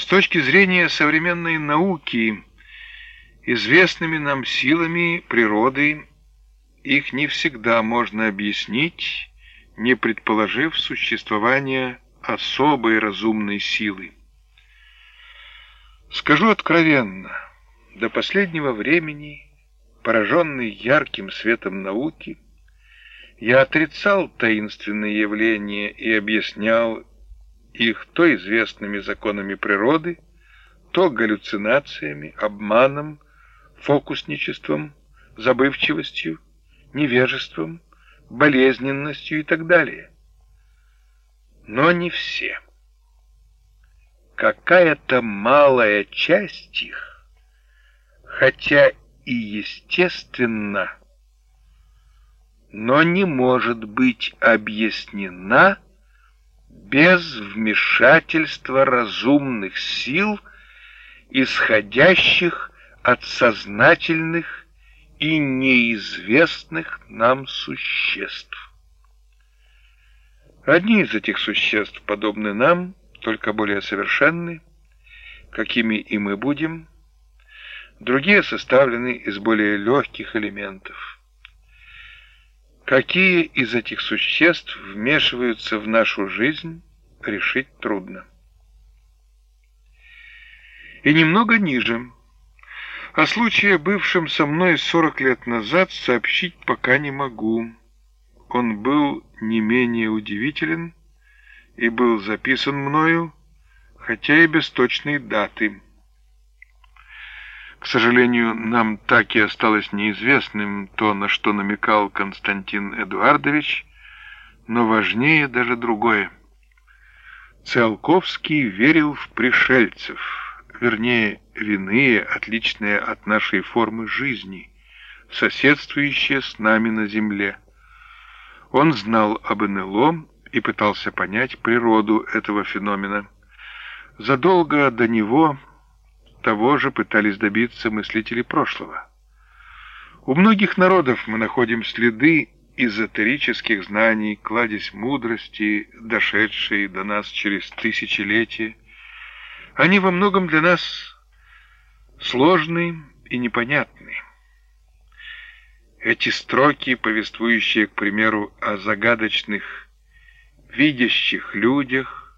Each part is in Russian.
С точки зрения современной науки, известными нам силами природы, их не всегда можно объяснить, не предположив существование особой разумной силы. Скажу откровенно, до последнего времени, пораженный ярким светом науки, я отрицал таинственные явления и объяснял их то известными законами природы, то галлюцинациями, обманом, фокусничеством, забывчивостью, невежеством, болезненностью и так далее. Но не все. Какая-то малая часть их, хотя и естественно, но не может быть объяснена без вмешательства разумных сил, исходящих от сознательных и неизвестных нам существ. Одни из этих существ подобны нам, только более совершенны, какими и мы будем, другие составлены из более легких элементов. Какие из этих существ вмешиваются в нашу жизнь, решить трудно. И немного ниже. О случае, бывшем со мной 40 лет назад, сообщить пока не могу. Он был не менее удивителен и был записан мною, хотя и без точной даты. К сожалению, нам так и осталось неизвестным то, на что намекал Константин Эдуардович, но важнее даже другое. Циолковский верил в пришельцев, вернее, иные, отличные от нашей формы жизни, соседствующие с нами на Земле. Он знал об НЛО и пытался понять природу этого феномена. Задолго до него того же пытались добиться мыслители прошлого. У многих народов мы находим следы эзотерических знаний, кладезь мудрости, дошедшие до нас через тысячелетия. Они во многом для нас сложны и непонятны. Эти строки, повествующие, к примеру, о загадочных, видящих людях,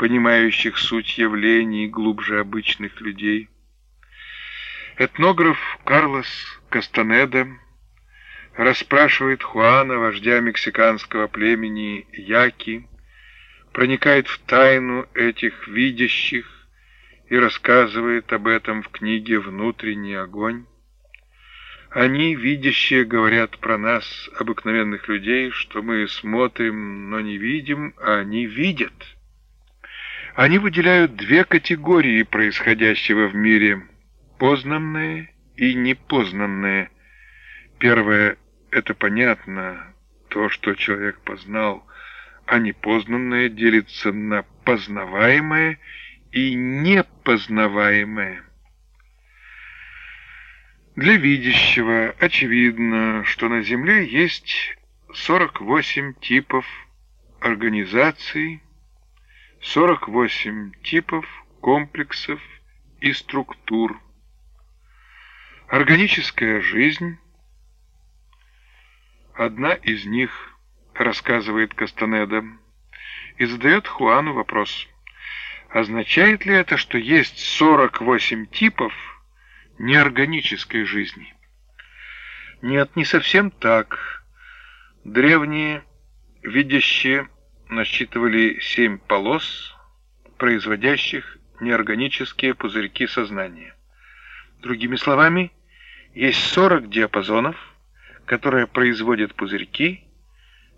понимающих суть явлений глубже обычных людей. Этнограф Карлос Кастанеда расспрашивает Хуана, вождя мексиканского племени Яки, проникает в тайну этих видящих и рассказывает об этом в книге «Внутренний огонь». Они, видящие, говорят про нас, обыкновенных людей, что мы смотрим, но не видим, а они видят – они выделяют две категории происходящего в мире – познанное и непознанное. Первое – это понятно, то, что человек познал, а непознанное делится на познаваемое и непознаваемое. Для видящего очевидно, что на Земле есть 48 типов организаций, 48 типов, комплексов и структур. Органическая жизнь – одна из них, рассказывает Кастанеда, и задает Хуану вопрос. Означает ли это, что есть 48 типов неорганической жизни? Нет, не совсем так. Древние, видящие насчитывали семь полос, производящих неорганические пузырьки сознания. Другими словами, есть 40 диапазонов, которые производят пузырьки,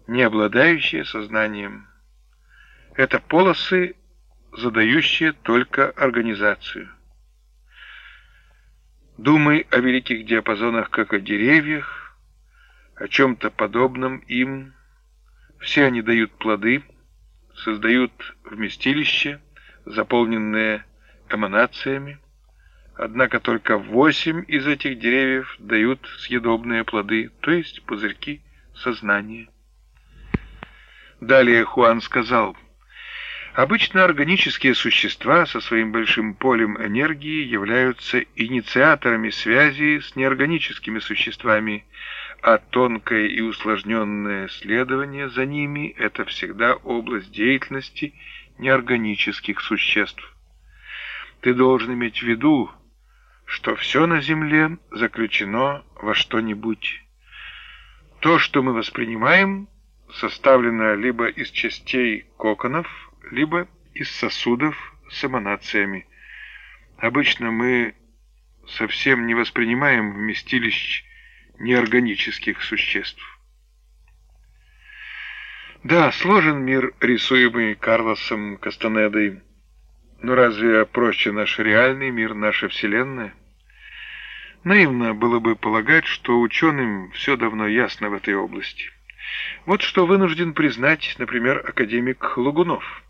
не обладающие сознанием. Это полосы, задающие только организацию. Думай о великих диапазонах, как о деревьях, о чем-то подобном им, все они дают плоды, создают вместилище, заполненное эманациями. Однако только восемь из этих деревьев дают съедобные плоды, то есть пузырьки сознания. Далее Хуан сказал, Обычно органические существа со своим большим полем энергии являются инициаторами связи с неорганическими существами, а тонкое и усложненное следование за ними – это всегда область деятельности неорганических существ. Ты должен иметь в виду, что все на Земле заключено во что-нибудь. То, что мы воспринимаем, составлено либо из частей коконов, либо из сосудов с эманациями. Обычно мы совсем не воспринимаем вместилищ неорганических существ. Да, сложен мир, рисуемый Карлосом Кастанедой, но разве проще наш реальный мир, наша Вселенная? Наивно было бы полагать, что ученым все давно ясно в этой области. Вот что вынужден признать, например, академик Лугунов.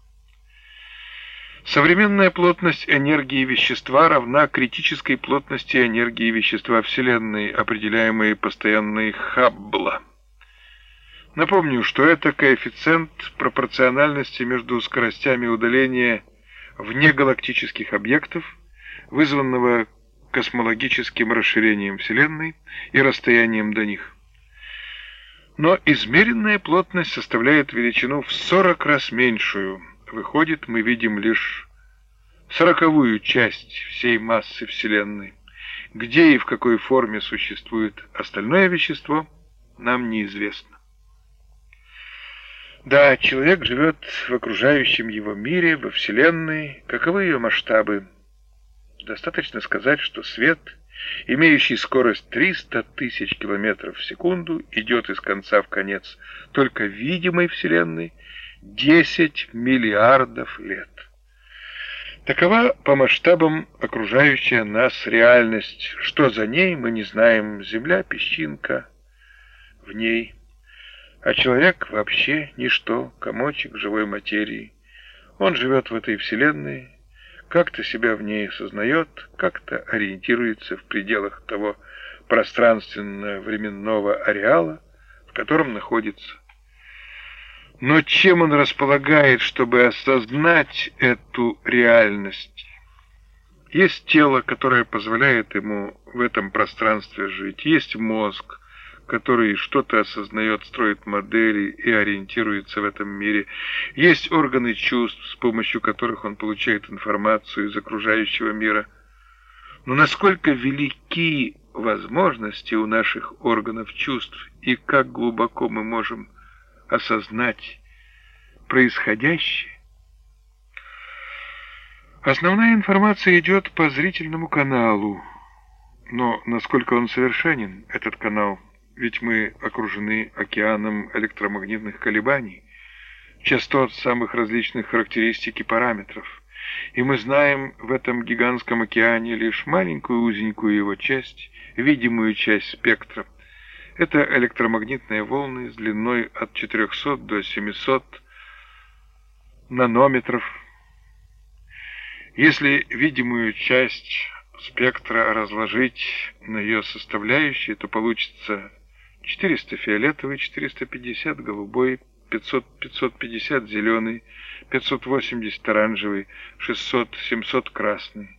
Современная плотность энергии вещества равна критической плотности энергии вещества Вселенной, определяемой постоянной Хаббла. Напомню, что это коэффициент пропорциональности между скоростями удаления внегалактических объектов, вызванного космологическим расширением Вселенной и расстоянием до них. Но измеренная плотность составляет величину в 40 раз меньшую. Выходит, мы видим лишь сороковую часть всей массы Вселенной. Где и в какой форме существует остальное вещество, нам неизвестно. Да, человек живет в окружающем его мире, во Вселенной. Каковы ее масштабы? Достаточно сказать, что свет, имеющий скорость 300 тысяч километров в секунду, идет из конца в конец только видимой Вселенной 10 миллиардов лет. Такова по масштабам окружающая нас реальность. Что за ней, мы не знаем. Земля, песчинка в ней. А человек вообще ничто, комочек живой материи. Он живет в этой вселенной, как-то себя в ней сознает, как-то ориентируется в пределах того пространственно-временного ареала, в котором находится. Но чем он располагает, чтобы осознать эту реальность? Есть тело, которое позволяет ему в этом пространстве жить, есть мозг, который что-то осознает, строит модели и ориентируется в этом мире. Есть органы чувств, с помощью которых он получает информацию из окружающего мира. Но насколько велики возможности у наших органов чувств и как глубоко мы можем осознать происходящее? Основная информация идет по зрительному каналу, но насколько он совершенен, этот канал – ведь мы окружены океаном электромагнитных колебаний, частот самых различных характеристик и параметров, и мы знаем в этом гигантском океане лишь маленькую узенькую его часть, видимую часть спектра. Это электромагнитные волны с длиной от 400 до 700 нанометров. Если видимую часть спектра разложить на ее составляющие, то получится 400 фиолетовый, 450 голубой, 500, 550 зеленый, 580 оранжевый, 600, 700 красный.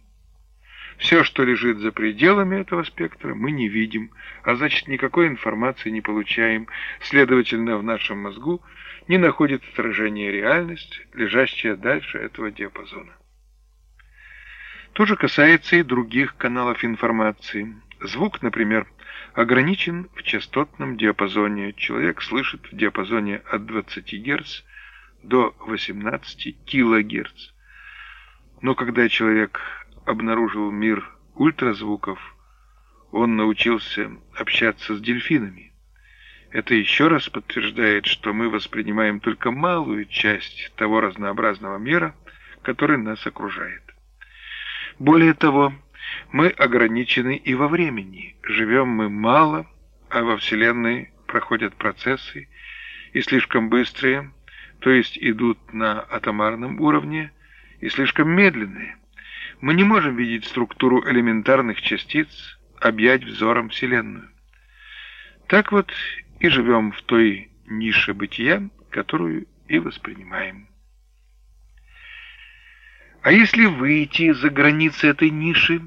Все, что лежит за пределами этого спектра, мы не видим, а значит никакой информации не получаем, следовательно, в нашем мозгу не находит отражения реальность, лежащая дальше этого диапазона. То же касается и других каналов информации. Звук, например, ограничен в частотном диапазоне. Человек слышит в диапазоне от 20 Гц до 18 кГц. Но когда человек обнаружил мир ультразвуков, он научился общаться с дельфинами. Это еще раз подтверждает, что мы воспринимаем только малую часть того разнообразного мира, который нас окружает. Более того, мы ограничены и во времени. Живем мы мало, а во Вселенной проходят процессы и слишком быстрые, то есть идут на атомарном уровне, и слишком медленные. Мы не можем видеть структуру элементарных частиц, объять взором Вселенную. Так вот и живем в той нише бытия, которую и воспринимаем. А если выйти за границы этой ниши